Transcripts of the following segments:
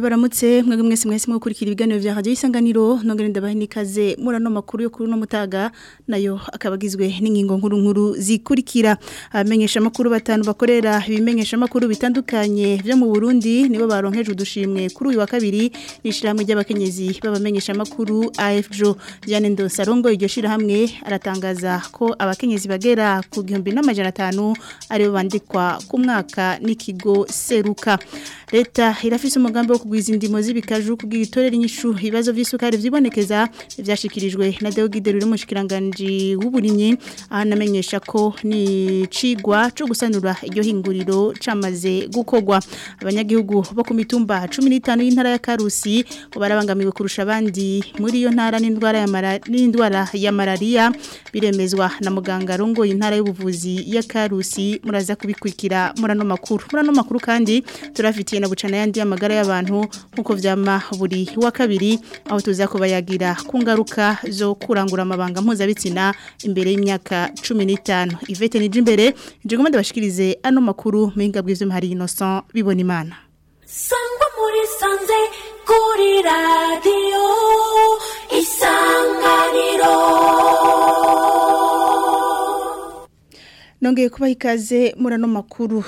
baramutse mwebwe mwese mwese mukurikira ibiganiro bya radio isanganiro nongere ndabahe nikaze mura no makuru yo kuri no mutaga nayo akabagizwe n'ingingo nkuru nkuru zikurikira amenyesha batanu bakorera ibimenyeshamakuru bitandukanye byo mu Burundi nibo baronkeje udushimwe kuri uyu wa kabiri nishirahamwe ry'abakenyezi babamenyesha makuru AFJO Diane Ndosarongo iryo shirahamwe aratangaza ko abakenyezi bagera ku atanu aribo bandikwa ku mwaka n'ikigo Seruka leta irafise umugambi wo kugwiza indimo z'ibikaju kubwira inyishu ibibazo by'isukari byibonekeza byashikirijwe na Deogide ruri mushikiranganje w'uburinyi ahanamenyesha ko ni cigwa cyo gusanura iryo hinguriro camaze gukogwa abanyagihugu bo ku mitumba 15 y'intara ya Karusi barabangamiwe kurusha abandi muri iyo ntara n'indwara ya n'indwara ya malaria biremezwa na muganga rongoye intara y'ubuvuzi ya Karusi muraza kubikwikira murano makuru murano makuru kandi turafitiye na bucana yandi amagara y'abantu nk'uko byama buri wa kabiri aho tuza kubayagira yagira ku ngaruka zo kurangura amabanga mpuzabitsina imbere y'imyaka cumi n'itanu ivete nijya imbere njye ngo bashikirize ano makuru mpinga bw'izuba innocent bibona imana sangwa muri sanze kuri radiyo isanganiro nongeye kubaha ikaze muri ano makuru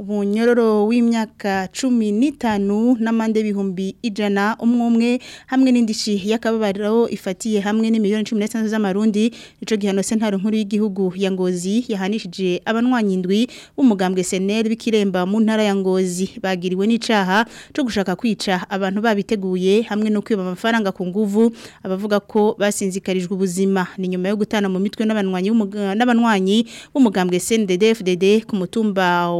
umunyororo w'imyaka cumi n'itanu n'amande bihumbi ijana umwe umwe hamwe n'indishi y'akababaro ifatiye hamwe n'imiliyoni cumi n'eshanu z'amarundi nico gihano sentare nkuru y'igihugu ya ngozi yahanishije abanywanyi indwi b'umugambwe seneri b'ikiremba mu ntara ya ngozi bagiriwe n'icaha cyo gushaka kwica abantu babiteguye hamwe no kwiba amafaranga ku nguvu abavuga ko basinzikarijwe ubuzima ni nyuma yo gutana mu mitwe n'abanywanyi n'abanywanyi b'umugambwe CNDD-FDD ku mutumba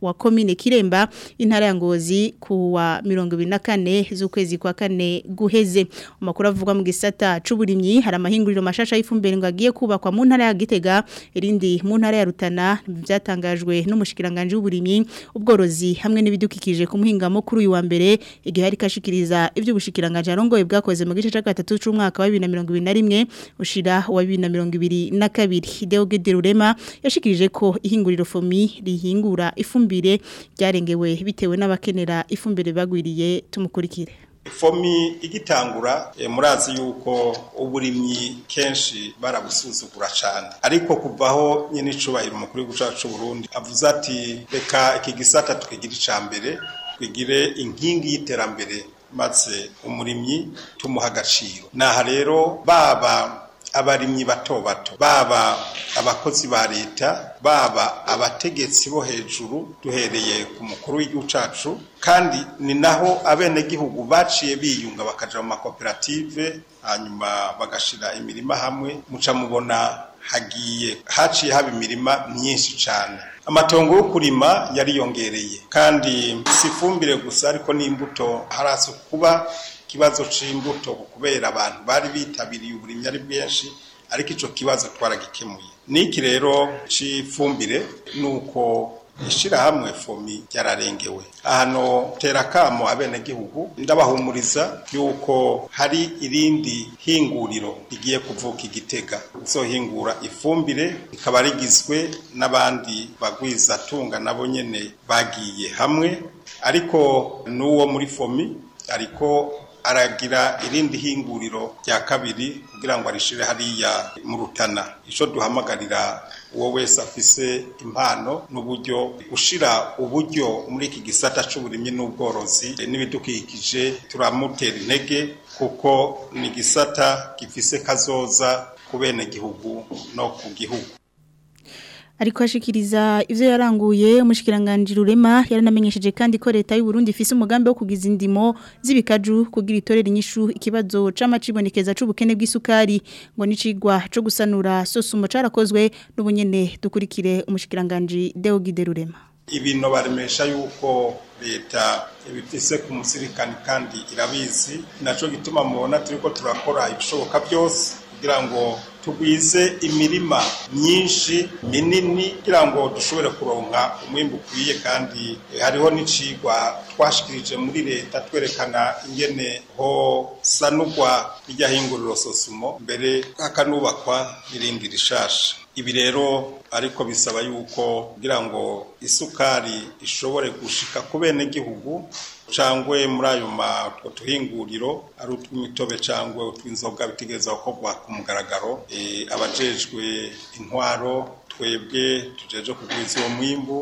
wa komine kiremba intara ya ngozi kuwa mirongo ibiri na kane z'ukwezi kwa kane guheze amakuru avugwa mu gisata c'uburimyi hari amahinguriro mashasha y'ifumbire ngo agiye kubakwa mu ntara ya gitega irindi mu ntara ya rutana byatangajwe n'umushikiranganje w'uburimyi ubworozi hamwe n'ibidukikije ku muhingamo kuri uyu wa mbere igihe hari kashikiriza iby'ubushikiranganje arongoye bwakoze mu gice ca gatatu c'umwaka wa rimwe ushira wa 2022 Deogede Rurema yashikirije ko ihinguriro fomi rihingura ifumbire ifumbire ryarengewe bitewe n'abakenera ifumbire bagwiriye tumukurikire fomi igitangura eh, murazi yuko uburimyi kenshi barabusuzugura cyane ariko kuvaho nyine icubahiro umukuru w'igihugu Burundi avuze ati reka iki gisata twigire icya mbere twigire inkingi y'iterambere maze umurimyi tumuha agaciro naha rero baba abarimyi bato bato baba abakozi ba leta baba abategetsi bo hejuru duhereye ku mukuru w'igihugu cyacu kandi ni naho abenegihugu baciye biyunga bakaja mu makoperative hanyuma bagashira imirima hamwe muca mubona hagiye haciye haba imirima myinshi cyane amatongo yo kurima yariyongereye kandi si ifumbire gusa ariko n'imbuto haraza kuba ikibazo cy'imbuto kubera abantu bari bitabiriye uburimyi ari bwinshi ariko icyo kibazo twaragikemuye n'iki rero cy'ifumbire nuko uko hamwe fomi yararengewe hano tera akamo abenegihugu ndabahumuriza yuko hari irindi hinguriro igiye kuvuka igitega hingura ifumbire ikaba rigizwe n'abandi bagwiza tunga nabo nyine bagiye hamwe ariko n'uwo muri fomi ariko aragira irindi hinguriro rya kabiri kugira ngo arishire hariya mu rutana icyo duhamagarira uwo wese afise impano n'uburyo ushira uburyo muri iki gisata cy'uburimyi n'ubworozi n'ibidukikije turamutera intege kuko ni igisata gifise kazoza ku benegihugu no ku gihugu ariko ashikiriza ivyo yaranguye umushikiranganje rurema yaranamenyesheje kandi ko leta y'u Burundi ifise umugambi wo kugiza indimo z'ibikaju kugira itorera inyishu ikibazo c'amacibonekeza c'ubukene bw'isukari ngo nicigwa co gusanura sosumo carakozwe n'ubunyene dukurikire umushikiranganje Deogide Rurema ibintu baremesha yuko leta ibifise ku musirikani kandi irabizi naco gituma mubona turiko turakora ibishoboka byose kugira ngo tugwize imirima myinshi minini kugira ngo dushobore kuronka umwimbu ukwiye kandi hariho n'icigwa twashikirije muri leta twerekana ingene ho sanugwa n'irya hinguriro sosumo mbere hakanubakwa n'irindi rishasha ibi rero ariko bisaba yuko kugira ngo isukari ishobore gushika ku bene gihugu cyangwa muri ayo tuhinguriro ari utw'imitobe cyangwa utw'inzoga bitegereza gukorwa ku mugaragaro eh, abajejwe intwaro twebwe tujeje kugwiza uwo mwimbu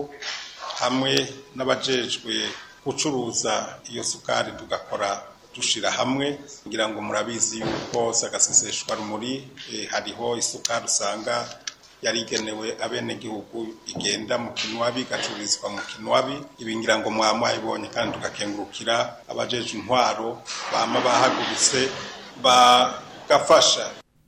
hamwe n'abajejwe gucuruza iyo sukari tugakora dushira hamwe kugira ngo murabizi yuko sagaseseshwa rumuri eh, hariho isukari usanga yari abenegihugu igenda mu kinwabi gacururizwa mu kinwabi ibi ngo mwamwayibonye kandi tugakengurukira abajeje intwaro bama bahagurutse bagafasha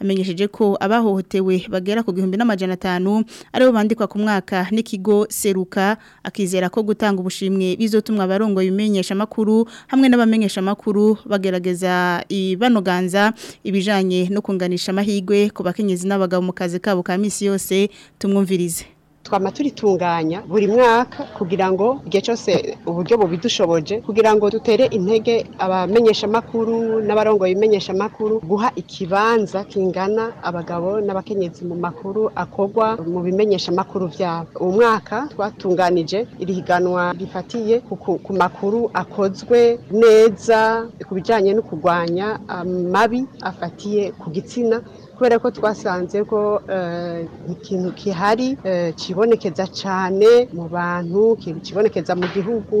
amenyesheje ko abahohotewe bagera ku gihumbi n'amajana atanu aribo bandikwa ku mwaka n'ikigo seruka akizera ko gutanga ubushimwe bizotumwa abarongoye makuru hamwe n'abamenyeshamakuru bagerageza ibanoganza ibijanye no kunganisha amahirwe ku bakenyezi n'abagabo mu kazi kabo ka isi yose tumwumvirize twama turitunganya buri mwaka kugira ngo igihe cyose uburyo bubidushoboje kugira ngo dutere intege abamenyeshamakuru n'abarongoye bimenyeshamakuru guha ikibanza kingana abagabo n'abakenyezi mu makuru akorwa mu bimenyeshamakuru byabo uwo mwaka twatunganije iri higanwa rifatiye ku makuru akozwe neza ku bijyanye no kurwanya amabi afatiye ku gitsina kubera ko twasanze ko eh, ikintu gihari eh, kibonekeza cyane mu bantu kibonekeza mu gihugu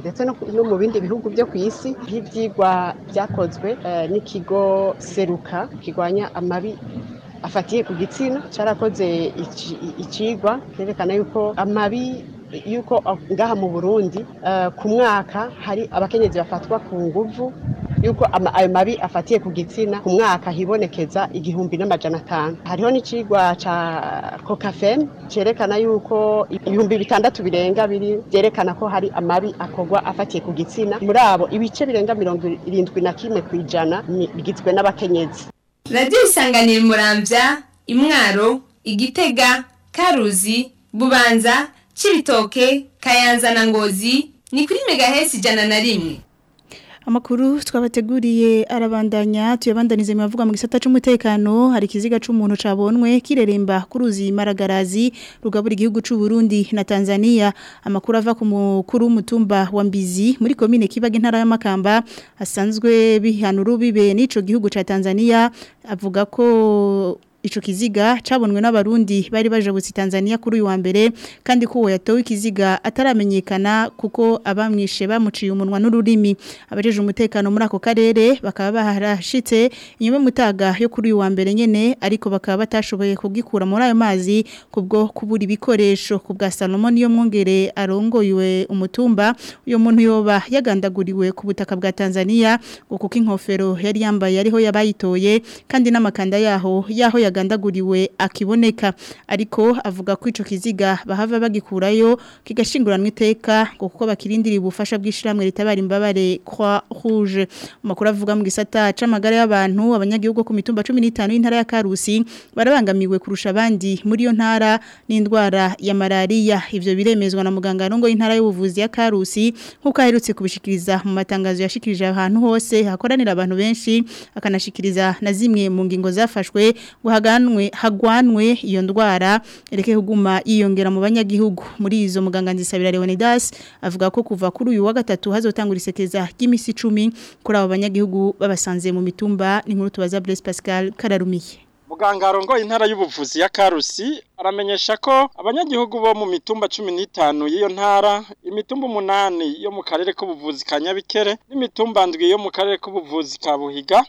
ndetse no mu bindi bihugu byo ku isi nk'ibyigwa byakozwe eh, n'ikigo seruka kirwanya amabi afatiye ku gitsina cyarakoze ikigwa cyerekana yuko amabi yuko ngaha mu burundi ku mwaka hari abakenyezi bafatwa ku nguvu yuko ayo mabi afatiye ku gitsina ku mwaka hibonekeza igihumbi n'amajana atanu hariho n'ikigwa ca kokafem cerekana yuko ibihumbi bitandatu birenga biri byerekana ko hari amabi akorwa afatiye ku gitsina muri abo ibice birenga mirongo irindwi na kimwe ku ijana bigizwe n'abakenyezi radiyo isanganira murambya imwaro igitega karuzi bubanza cibitoke kayanza na ngozi ni kuri megahesi ijana na rimwe amakuru twabateguriye arabandanya tuyabandanize mu bavuga mu gisata cy'umutekano hari ikiziga cy'umuntu cabonwe kireremba ku ruzi maragarazi rugabura igihugu cy'u Burundi na Tanzania amakuru ava ku mukuru w'umutumba wa Mbizi muri komine Kibaga intara y'Amakamba asanzwe bihanura bibe nicyo gihugu ca Tanzania avuga ko ico kiziga cabonwe n'abarundi bari baje gutsi Tanzania kuri uyu wa mbere kandi ko yatowe ikiziga ataramenyekana kuko abamwishe bamuciye umunwa n'ururimi abajeje umutekano muri ako karere bakaba barashitse inyuma mutaga yo kuri uyu wa mbere nyene ariko bakaba batashoboye kugikura muri ayo mazi kubwo kubura ibikoresho kubwa Salomon yo mwongere arongoywe umutumba uyo muntu yoba yagandaguriwe ku butaka bwa Tanzania kuko inkofero yari yambaye ariho yabayitoye kandi n'amakanda yaho yaho ya kitagandaguriwe akiboneka ariko avuga ko ico kiziga bahava bagikurayo kigashinguranwa iteka ngo kuko bakirindiriye ubufasha bw'ishiramwe ritabara imbabare kwa rouge makuru avuga mu gisata c'amagara y'abantu abanyagihugu ku mitumba 15 y'intara ya Karusi barabangamiwe kurusha abandi muri yo ntara n'indwara ya malaria ivyo biremezwa na muganga rongo y'intara y'ubuvuzi ya Karusi nkuko aherutse kubishikiriza mu matangazo yashikirije ahantu hose hakoranira abantu benshi akanashikiriza na zimwe mu ngingo zafashwe guhaga hagwanwe iyo ndwara reke huguma iyongera mu banyagihugu muri izo muganga nzisabira Leonidas avuga ko kuva kuri uyu wa gatatu hazotangura isekeza ry'imisi 10 kuri abo banyagihugu babasanze mu mitumba inkuru tubaza Blaise Pascal Kararumiye muganga arongoye intara y'ubuvuzi ya karusi aramenyesha ko abanyagihugu bo mu mitumba cumi n'itanu y'iyo ntara imitumba umunani yo mu karere k'ubuvuzi ka nyabikere n'imitumba ndwi yo mu karere k'ubuvuzi ka buhiga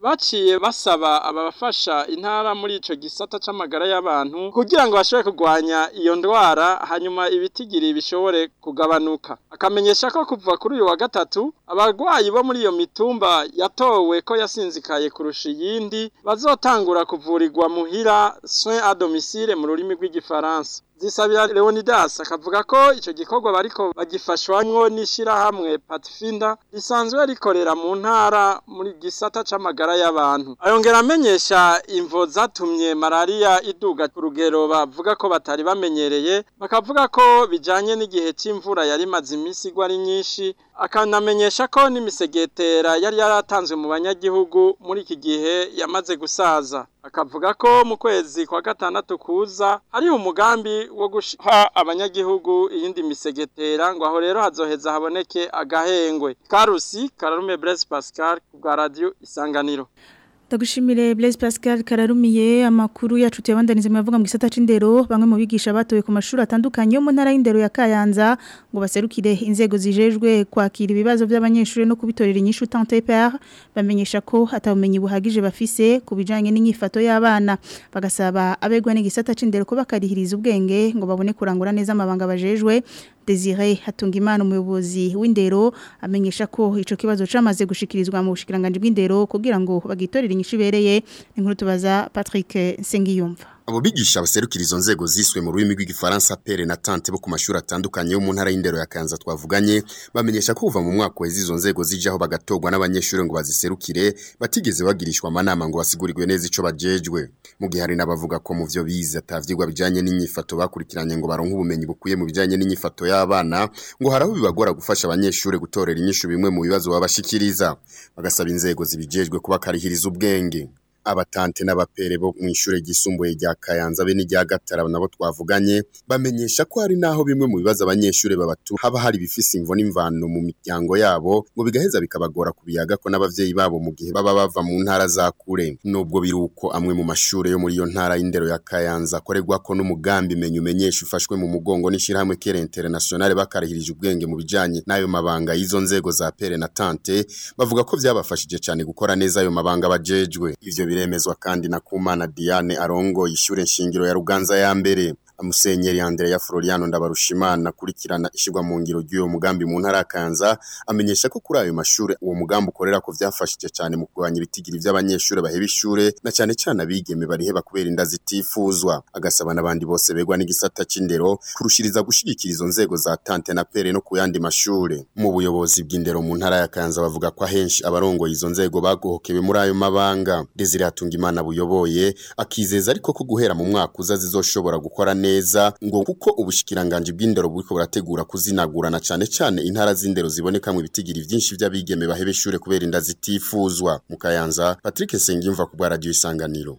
baciye basaba abafasha intara muri ico gisata c'amagara y'abantu kugira ngo bashobore kugwanya iyo ndwara hanyuma ibitigiri bishobore kugabanuka akamenyesha ko kuva kuri uyu wa gatatu abagwayi bo muri iyo mitumba yatowe ko yasinzikaye kurusha iyindi bazotangura kuvurirwa muhira soin à domicile mu rurimi rw'igifaransa zisabira Leonidas akavuga ko icyo gikorwa bariko bagifashwamwo n'ishirahamwe Patfinda risanzwe rikorera mu ntara muri gisata c'amagara y'abantu ayongera amenyesha imvo zatumye malaria iduga ku rugero bavuga ko batari bamenyereye bakavuga ko bijanye n'igihe cy’imvura yari maze imisi igwa ari nyinshi akanamenyesha ko n'imisegetera yari yaratanzwe mu banyagihugu muri iki gihe yamaze gusaza akavuga ko mu kwezi kwa gatandatu kuza hari umugambi wo guha abanyagihugu iyindi misegetera ngo aho rero hazoheza haboneke agahengwe karusi kararume Brez Pascal ku bwa radio isanganiro Ndagushimire Blaise Pascal kararumiye amakuru yacu tuyabandanize muyavuga mu gisata c'indero bamwe mu bigisha batowe ku mashuri atandukanye yo mu ntara y'indero ya Kayanza ngo baserukire inzego zijejwe kwakira ibibazo by'abanyeshuri no kubitorera inyishu tante bamenyesha ko atawumenye buhagije bafise bijyanye n'inyifato y'abana bagasaba abegwa n'igisata c'indero ko bakarihiriza ubwenge ngo babone kurangura neza amabanga bajejwe Desire Hatungimana umuyobozi w'indero amenyesha ko ico kibazo camaze gushikirizwa mu bushikiranganje bw'indero kugira ngo bagitorere inyishu bereye inkuru tubaza Patrick Sengiyumva Abo bigisha baserukira izo nzego ziswe mu rurimi rw'Igifaransa pere na tante bo ku mashuri atandukanye yo mu ntara y'indero ya Kanza twavuganye bamenyesha kuva mu mwaka wezi izo nzego zijyaho bagatorwa n'abanyeshuri ngo baziserukire batigeze bagirishwa amanama ngo basigurirwe neza ico bajejwe mu gihe hari n'abavuga ko mu byo bize atavyigwa bijyanye n'inyifato bakurikiranye ngo baronke ubumenyi bukwiye mu bijyanye n'inyifato y'abana ngo hari haraho bibagora gufasha abanyeshuri gutorera inyishu bimwe mu bibazo babashikiriza bagasaba inzego zibijejwe kubakarihiriza ubwenge abatante n'abapere bo mu ishuri ryisumbuye rya Kayanza be n'irya Gatara nabo twavuganye bamenyesha ko hari naho bimwe mu bibazo abanyeshuri babatu haba hari bifise imvo n'imvano mu miryango yabo ngo bigaheza bikabagora kubiyaga ko n’ababyeyi babo mu gihe baba bava mu ntara za kure nubwo biri uko amwe mu mashuri yo muri iyo ntara y'indero ya Kayanza akorerwa ko n'umugambi menya umenyesha ufashwe mu mugongo n’Ishyirahamwe Kere Internationale bakarahirije ubwenge mu bijyanye n'ayo mabanga y'izo nzego za pere na tante bavuga ko byabafashije cyane gukora neza ayo mabanga bajejwe ivyo biremezwa kandi na Kumana Diane arongoye yishyure nshingiro ya Ruganza ya mbere Musenyeri ya Floriano Ndabarushimana akurikirana ishyirwa mu ngiro ry'uwo mugambi mu ntara ya Kayanza amenyesha ko kuri ayo mashuri uwo mugambi ukorera ko byafashije cyane mu kurwanya ibitigiri by'abanyeshuri baheba ishure na cyane cyane abigeme bariheba kubera inda zitifuzwa agasaba n'abandi bose begwa n'igisata cyindero kurushiriza gushigikira izo nzego za tante na pere no ku yandi mashuri mu buyobozi bw'indero mu ntara ya Kayanza bavuga ko ahenshi abarongoye izo nzego bagohokewe muri ayo mabanga Desire Imana buyoboye akizeza ariko ko guhera mu mwaka uza zizoshobora gukora neza ngo kuko ubushikiranganji bw'indero buriko burategura kuzinagurana cyane cyane intara z'indero ziboneka mu bitigiri byinshi by'abigeme bahebeshure kubera inda zitifuzwa kayanza, Patrick Sengimva ku bwa radio isanganiro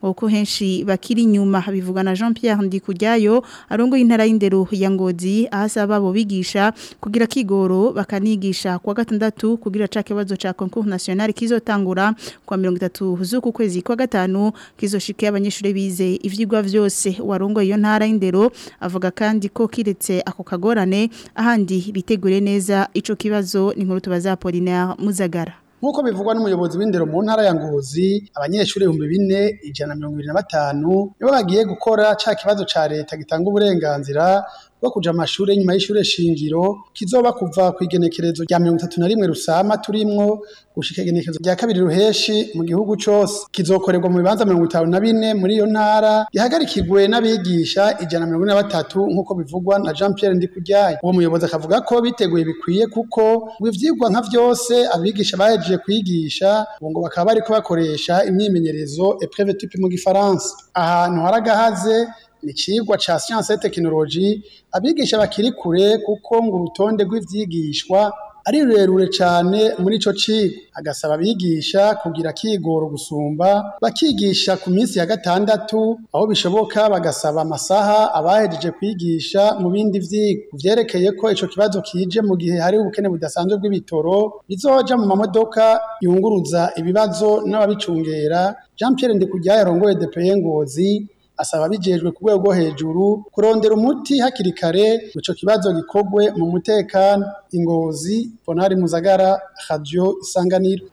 kuko henshi bakiri inyuma bivugana jean Pierre ndikujyayo arongoye intara y'indero ya ngozi aho abo bigisha kugira kigoro bakanigisha kuwa gatandatu kugira cya kibazo cya konkursi international kizotangura kwa 30 z'uku kwezi kwa gatanu kizoshike abanyeshuri bize ivyigwa vyose warongo iyo ntara y'indero avuga kandi ko kiretse ako kagorane ahandi bitegure neza ico kibazo ni nkuru tubaza Apollinaire Muzagara Nkuko bivugwa n'umuyobozi w'indero mu ntara ya Ngozi, abanyeshuri 2425 nibo bagiye gukora ca kibazo ca leta gitanga uburenganzira wo kuja nyuma y'ishure shingiro kizoba kuva ku kw'igenekerezo rya mirongo itatu na rimwe rusama turimwo gushika igenekerezo rya kabiri ruheshi mu gihugu cose kizokorerwa mu bibanza mirongo itanu na bine muri iyo ntara gihagarikirwe n'abigisha ijana mirongo ine na batatu nk'uko bivugwa na Jean Pierre Ndikuryaya uwo muyobozi akavuga ko biteguye bikwiye kuko ivyigwa nka vyose abigisha bahejeje kwigisha ubu ngo bakaba bariko bakoresha imyimenyerezo epreve type mu gifaransa ahantu haragahaze ni icigwa ca siyanse tekinoloji abigisha bakiri kure kuko ngo urutonde rw’ibyigishwa ari rurerure cyane muri ico cigwa agasaba abigisha kugira kigoro gusumba bakigisha ku minsi ya gatandatu aho bishoboka bagasaba amasaha abahereje kwigisha mu bindi vyigwa kuvyerekeye ko icyo kibazo kije mu gihe hari ubukene budasanzwe bw'ibitoro bizoja mu mamodoka yunguruza ibibazo n'ababicungera Jean Pierre Ndikujya yarongoye DPE Ngozi asaba abijejwe ku rwego hejuru kurondera umuti hakiri kare ico kibazo gikogwe mu mutekano ingozi ponari muzagara radio isanganiro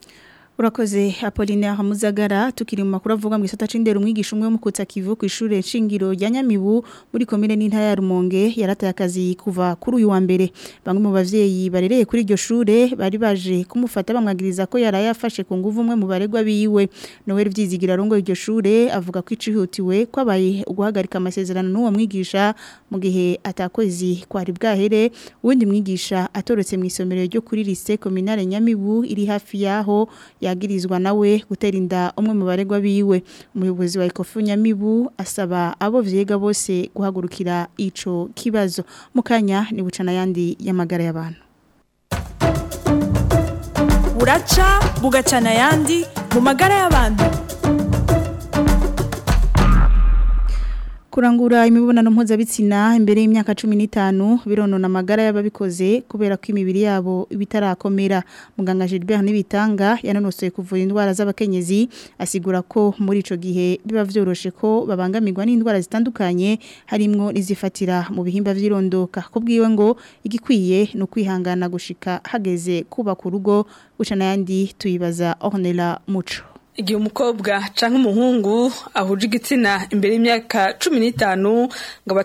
urakoze apolinari muzagara tukiri mu makuru avuga mu gisata c'indero umwigisha umwe wo mu Kivu ku ishuri nshingiro rya Nyamibu muri komine n'intara ya Rumonge yarataye akazi kuva kuri uyu wa mbere bamwe mu babyeyi barereye kuri iryo shure bari baje kumufata bamwagiriza ko yaraye afashe ku nguvu umwe mu baregwa biwe Noel Vyizigira rongo iryo shure avuga ko icihutiwe kwabaye guhagarika amasezerano n'uwo mwigisha mu gihe atakozi kwari bwahere uwundi mwigisha atorotse mu isomero ryo kuri lise kominare Nyamibu iri hafi yaho ya yagirizwa nawe gutera inda umwe mu baregwa biwe umuyobozi wa Ikofu Nyamibu asaba abo vyega bose guhagurukira ico kibazo mukanya ni bucana yandi yamagara y'abantu buraca bugacana yandi mu magara y'abantu kurangura imibonano mpuzabitsina imbere y'imyaka cumi n'itanu bironona amagara y'ababikoze kubera ko imibiri yabo bitarakomera muganga Gilbert n'ibitanga yanonosoye kuvura indwara z'abakenyezi asigura ko muri icyo gihe biba vyoroshe ko babangamirwa n'indwara zitandukanye harimo n'izifatira mu bihimba byirondoka ko ngo igikwiye no kwihangana gushika hageze kubaka ku rugo guca n'ayandi tuyibaza Ornella Muco igihe umukobwa cyangwa umuhungu ahuje igitsina imbere y'imyaka cumi n'itanu ngo aba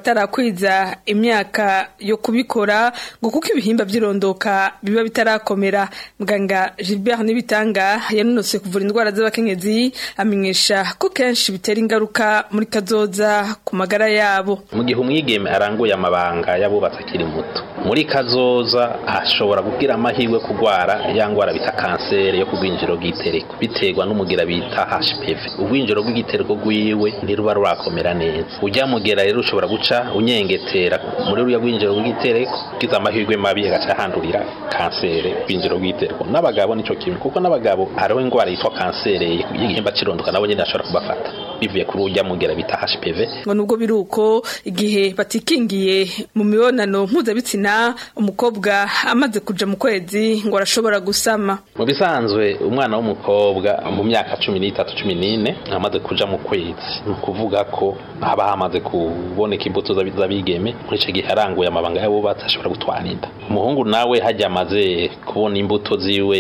imyaka yo kubikora ngo kuko ibihimba by'irondoka biba bitarakomera muganga Gilbert n'ibitanga yanonose kuvura indwara z'abakenyezi amenyesha ko kenshi bitera ingaruka muri kazoza ku magara yabo mu gihe umwigeme aranguye amabanga y'abubatse akiri muto muri kazoza ashobora kugira amahirwe kurwara ya ndwara bita kanseri yo ku bwinjiro bw'itereko biterwa n'umugira rw'ubutabera bita hpv urwinjiro rw'igitereko rwiwe ntiruba rurakomera neza ujyamugera rero ushobora guca unyengetera muri ruriya rwinjiro rw'igitereko ugize amahirwe mabi agaca ahandurira kanseri rw'injiro rw'igitereko n'abagabo nicyo kimwe kuko n'abagabo hariho indwara yitwa kanseri y'igihimba cy'irondoka nabo nyine ashobora kubafata bivuye kuri ujya mugera bita HPV ngo nubwo biruko igihe batikingiye mu mibonano mpuzabitsina umukobwa amaze kuja mu kwezi ngo arashobora gusama mu bisanzwe umwana w'umukobwa mu myaka 13 14 amaze kuja mu kwezi ni kuvuga ko haba hamaze kuboneka imbuto z'abigeme muri icyo gihe aranguye amabanga yabo batashobora gutwara inda umuhungu nawe hajya amaze kubona imbuto ziwe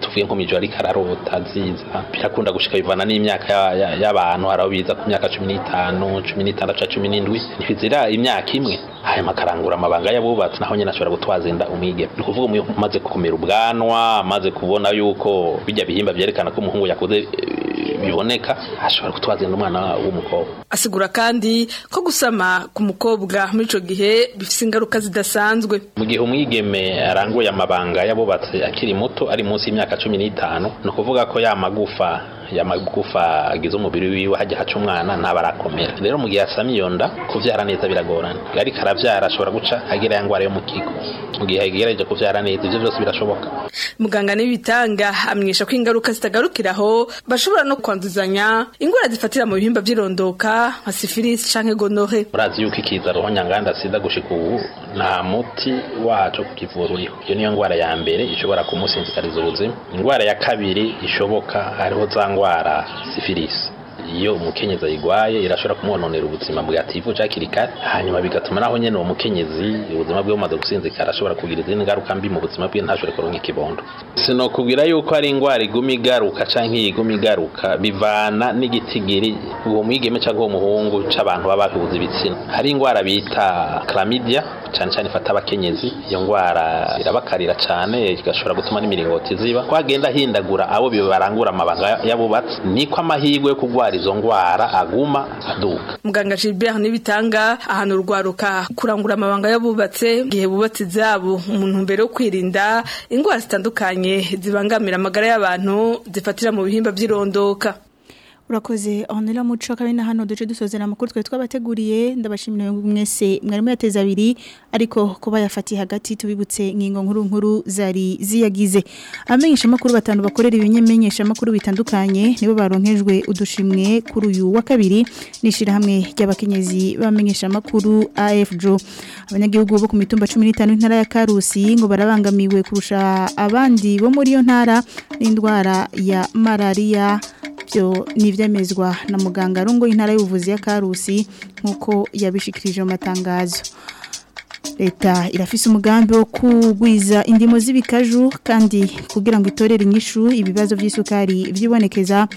tuvuye nko mu ijoro ariko ararota nziza birakunda gushika bivana n'imyaka y'abantu biza ku myaka cumi n'itanu cumi n'itandatu cyangwa cumi n'indwi ntizira imyaka imwe aya makarangura amabanga yabubatse naho nyine ashobora gutwaza inda umwigeme ni ukuvuga umuntu umaze kumera ubwanwa amaze kubona yuko bijya bihimba byerekana ko umuhungu yakoze eh, biboneka ashobora gutwaza inda umwana w'umukobwa asigura kandi ko gusama ku mukobwa muri icyo gihe bifite ingaruka zidasanzwe mu gihe umwigeme aranguye amabanga yabubatse akiri muto ari munsi y'imyaka cumi n'itanu ni ukuvuga ko ya magufa amagufa agize umubiri wiwe hajya haca umwana ntabarakomera rero mu gihe asamye iyo nda kuvyara neza biragorana ariko aravyara ashobora guca agira yangwara yo mu kigo mu gihe yagerageje kuvyara neza ivyo vyose birashoboka muganga n'ibitanga amwisha ko ingaruka zitagarukiraho bashobora no kwanduzanya ingwara zifatira mu bihimba vy'irondoka nka syphilis canke gonore urazi yuko ikizaro honyanganda sida gushika ubu nta muti wacu kukivura uriho iyo niyo ndwara ya mbere ishobora kumusinzikariza ubuzima indwara ya kabiri ishoboka hariho za ndwara sifilisi iyo umukenyezi ayirwaye irashobora kumwononera ubuzima bwativuca hakiri kare hanyuma bigatuma naho nyine uwo mukenyezi ubuzima bwe bumaze gusinzikara arashobora kugira izindi ngaruka mbi mu buzima bwe ntashobore kuronka ikibondo sinokubwira yuko ari indwara iguma igaruka cyangwa iyiguma igaruka bivana n'igitigiri uwo mwigeme cyangwa uwo muhungu cy'abantu baba bahuza ibitsina hari indwara bita chlamydia cyane cyane ifata abakenyezi iyo ndwara irabakarira cyane igashobora gutuma n'imiringoti ziba kwagenda hindagura abo barangura amabanga y'abubatsi niko amahirwe yo kugwa kurwara izo ndwara aguma aduka muganga Gilbert nibitanga ahantu ahanurwaruka kurangura amabanga y'abubatse gihe bubatse zabo umuntu mbere yo kwirinda indwara zitandukanye zibangamira amagara y'abantu zifatira mu bihimba by'irondoka urakoze aho muco kabiri na hano duce dusozera amakuru twari twabateguriye ndabashimira mwese mwarimu yateze abiri ariko kuba yafatiye hagati tubibutse inkingo nkuru nkuru zari ziyagize abamenyesha batanu bakorera ibinyemenyeshamakuru bitandukanye nibo baronkejwe udushimwe kuri uyu wa kabiri n'ishyirahamwe ry'abakenyezi bamenyesha amakuru AFJO abanyagihugu bo ku mitumba cumi 15 intara ya Karusi ngo barabangamiwe kurusha abandi bo muri iyo ntara n'indwara ya malaria Byo ni na muganga rungo intara y'ubuvuzi ya Karusi nkuko yabishikirije mu matangazo. Leta irafise umugambi wo kugwiza indimo z'ibikaju kandi kugira ngo itorere inyishu ibibazo by'isukari byibonekeza